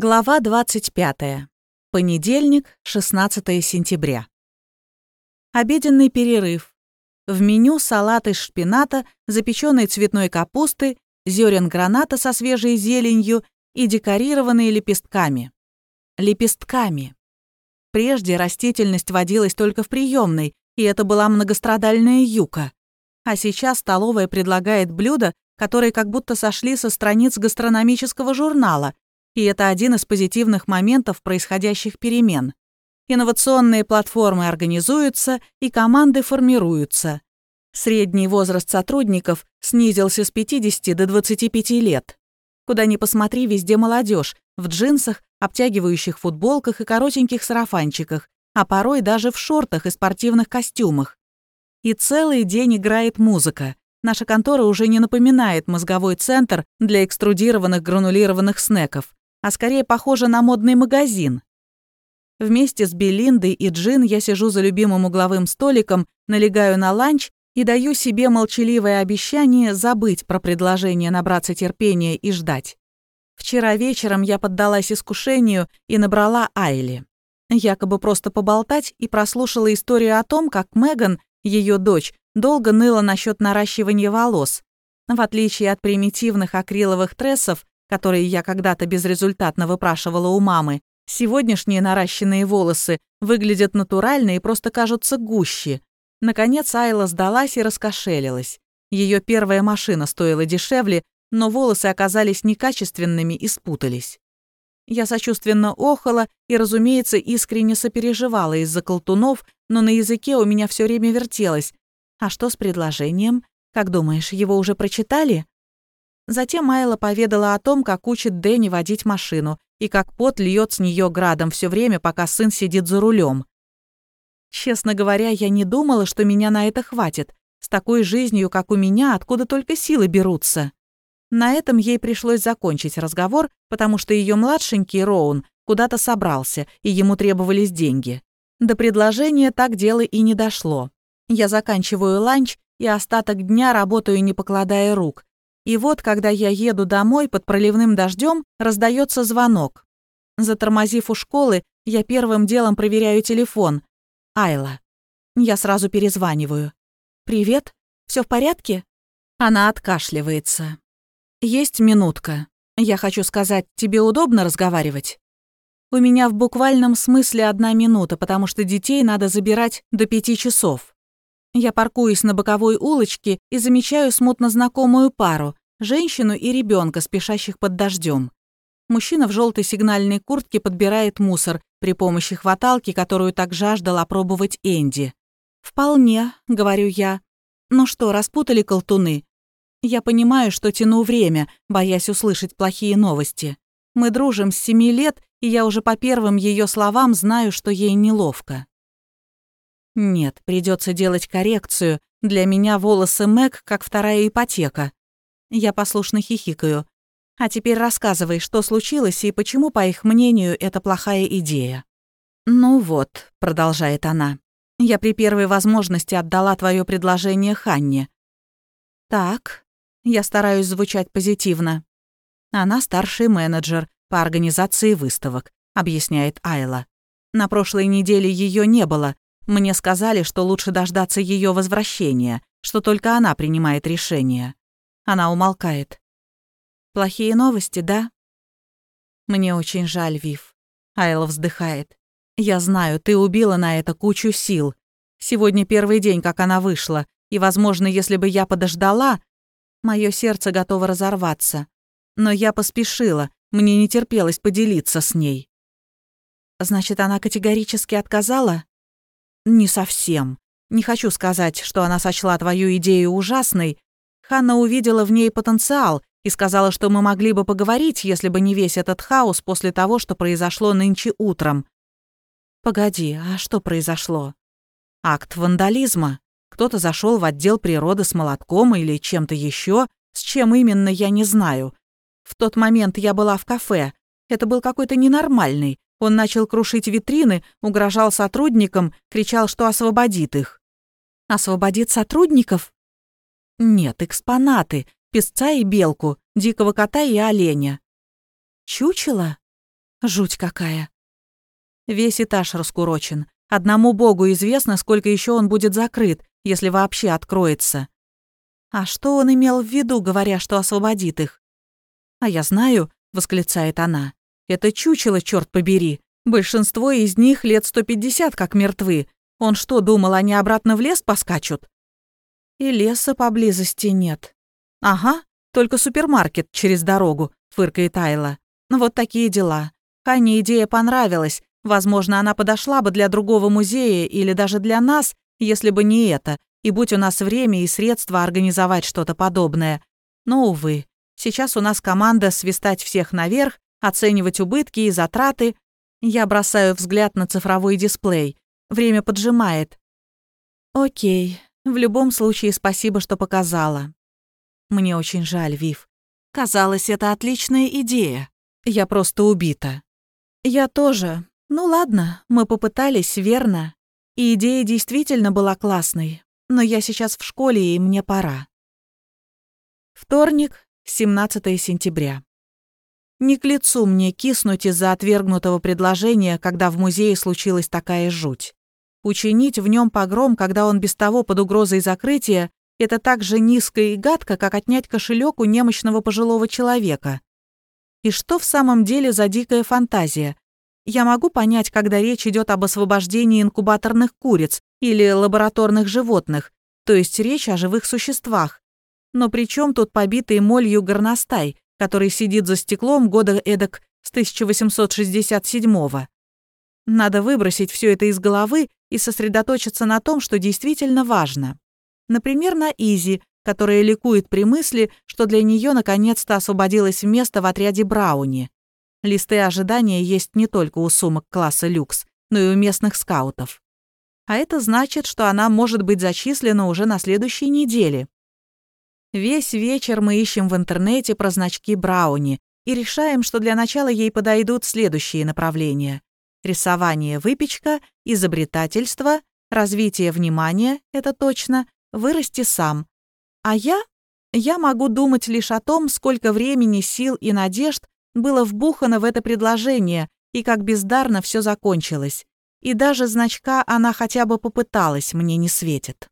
Глава 25. Понедельник, 16 сентября. Обеденный перерыв. В меню салат из шпината, запеченной цветной капусты, зерен граната со свежей зеленью и декорированные лепестками. Лепестками. Прежде растительность водилась только в приемной, и это была многострадальная юка. А сейчас столовая предлагает блюда, которые как будто сошли со страниц гастрономического журнала, и это один из позитивных моментов происходящих перемен. Инновационные платформы организуются и команды формируются. Средний возраст сотрудников снизился с 50 до 25 лет. Куда ни посмотри, везде молодежь в джинсах, обтягивающих футболках и коротеньких сарафанчиках, а порой даже в шортах и спортивных костюмах. И целый день играет музыка. Наша контора уже не напоминает мозговой центр для экструдированных гранулированных снеков а скорее похожа на модный магазин. Вместе с Белиндой и Джин я сижу за любимым угловым столиком, налегаю на ланч и даю себе молчаливое обещание забыть про предложение набраться терпения и ждать. Вчера вечером я поддалась искушению и набрала Айли. Якобы просто поболтать и прослушала историю о том, как Меган, ее дочь, долго ныла насчет наращивания волос. В отличие от примитивных акриловых трессов, которые я когда-то безрезультатно выпрашивала у мамы, сегодняшние наращенные волосы выглядят натурально и просто кажутся гуще. Наконец Айла сдалась и раскошелилась. Ее первая машина стоила дешевле, но волосы оказались некачественными и спутались. Я сочувственно охала и, разумеется, искренне сопереживала из-за колтунов, но на языке у меня все время вертелось. А что с предложением? Как думаешь, его уже прочитали? Затем Майла поведала о том, как учит Дэнни водить машину и как пот льет с нее градом все время, пока сын сидит за рулем. Честно говоря, я не думала, что меня на это хватит. С такой жизнью, как у меня, откуда только силы берутся. На этом ей пришлось закончить разговор, потому что ее младшенький Роун куда-то собрался, и ему требовались деньги. До предложения так дело и не дошло. Я заканчиваю ланч и остаток дня работаю, не покладая рук, и вот, когда я еду домой под проливным дождем, раздается звонок. Затормозив у школы, я первым делом проверяю телефон. Айла. Я сразу перезваниваю. «Привет, все в порядке?» Она откашливается. «Есть минутка. Я хочу сказать, тебе удобно разговаривать?» У меня в буквальном смысле одна минута, потому что детей надо забирать до пяти часов. Я паркуюсь на боковой улочке и замечаю смутно знакомую пару, женщину и ребенка, спешащих под дождем. Мужчина в желтой сигнальной куртке подбирает мусор при помощи хваталки, которую так жаждал опробовать Энди. «Вполне», — говорю я. «Ну что, распутали колтуны?» Я понимаю, что тяну время, боясь услышать плохие новости. Мы дружим с семи лет, и я уже по первым ее словам знаю, что ей неловко. Нет, придется делать коррекцию. Для меня волосы Мэг как вторая ипотека. Я послушно хихикаю. А теперь рассказывай, что случилось и почему, по их мнению, это плохая идея. «Ну вот», — продолжает она, — «я при первой возможности отдала твое предложение Ханне». «Так», — я стараюсь звучать позитивно. «Она старший менеджер по организации выставок», — объясняет Айла. «На прошлой неделе ее не было. Мне сказали, что лучше дождаться ее возвращения, что только она принимает решение. Она умолкает. «Плохие новости, да?» «Мне очень жаль, Вив». Айла вздыхает. «Я знаю, ты убила на это кучу сил. Сегодня первый день, как она вышла, и, возможно, если бы я подождала, мое сердце готово разорваться. Но я поспешила, мне не терпелось поделиться с ней». «Значит, она категорически отказала?» «Не совсем. Не хочу сказать, что она сочла твою идею ужасной, Ханна увидела в ней потенциал и сказала, что мы могли бы поговорить, если бы не весь этот хаос после того, что произошло нынче утром. Погоди, а что произошло? Акт вандализма. Кто-то зашел в отдел природы с молотком или чем-то еще, с чем именно я не знаю. В тот момент я была в кафе. Это был какой-то ненормальный. Он начал крушить витрины, угрожал сотрудникам, кричал, что освободит их. «Освободит сотрудников?» Нет, экспонаты, песца и белку, дикого кота и оленя. Чучело? Жуть какая. Весь этаж раскурочен. Одному богу известно, сколько еще он будет закрыт, если вообще откроется. А что он имел в виду, говоря, что освободит их? «А я знаю», — восклицает она. «Это чучело, черт побери. Большинство из них лет 150 как мертвы. Он что, думал, они обратно в лес поскачут?» «И леса поблизости нет». «Ага, только супермаркет через дорогу», — фыркает Айла. «Вот такие дела. Хане идея понравилась. Возможно, она подошла бы для другого музея или даже для нас, если бы не это, и будь у нас время и средства организовать что-то подобное. Но, увы, сейчас у нас команда свистать всех наверх, оценивать убытки и затраты. Я бросаю взгляд на цифровой дисплей. Время поджимает. Окей, в любом случае спасибо, что показала. Мне очень жаль, Вив. Казалось, это отличная идея. Я просто убита. Я тоже. Ну ладно, мы попытались, верно? И идея действительно была классной. Но я сейчас в школе, и мне пора. Вторник, 17 сентября. Не к лицу мне киснуть из-за отвергнутого предложения, когда в музее случилась такая жуть. Учинить в нем погром, когда он без того под угрозой закрытия, это так же низко и гадко, как отнять кошелек у немощного пожилого человека. И что в самом деле за дикая фантазия? Я могу понять, когда речь идет об освобождении инкубаторных куриц или лабораторных животных, то есть речь о живых существах. Но при чем тут побитый молью горностай, который сидит за стеклом года эдак с 1867-го? Надо выбросить все это из головы и сосредоточиться на том, что действительно важно. Например, на Изи, которая ликует при мысли, что для нее наконец-то освободилось место в отряде Брауни. Листы ожидания есть не только у сумок класса люкс, но и у местных скаутов. А это значит, что она может быть зачислена уже на следующей неделе. Весь вечер мы ищем в интернете про значки Брауни и решаем, что для начала ей подойдут следующие направления. Рисование, выпечка, изобретательство, развитие внимания, это точно, вырасти сам. А я? Я могу думать лишь о том, сколько времени, сил и надежд было вбухано в это предложение и как бездарно все закончилось. И даже значка она хотя бы попыталась, мне не светит.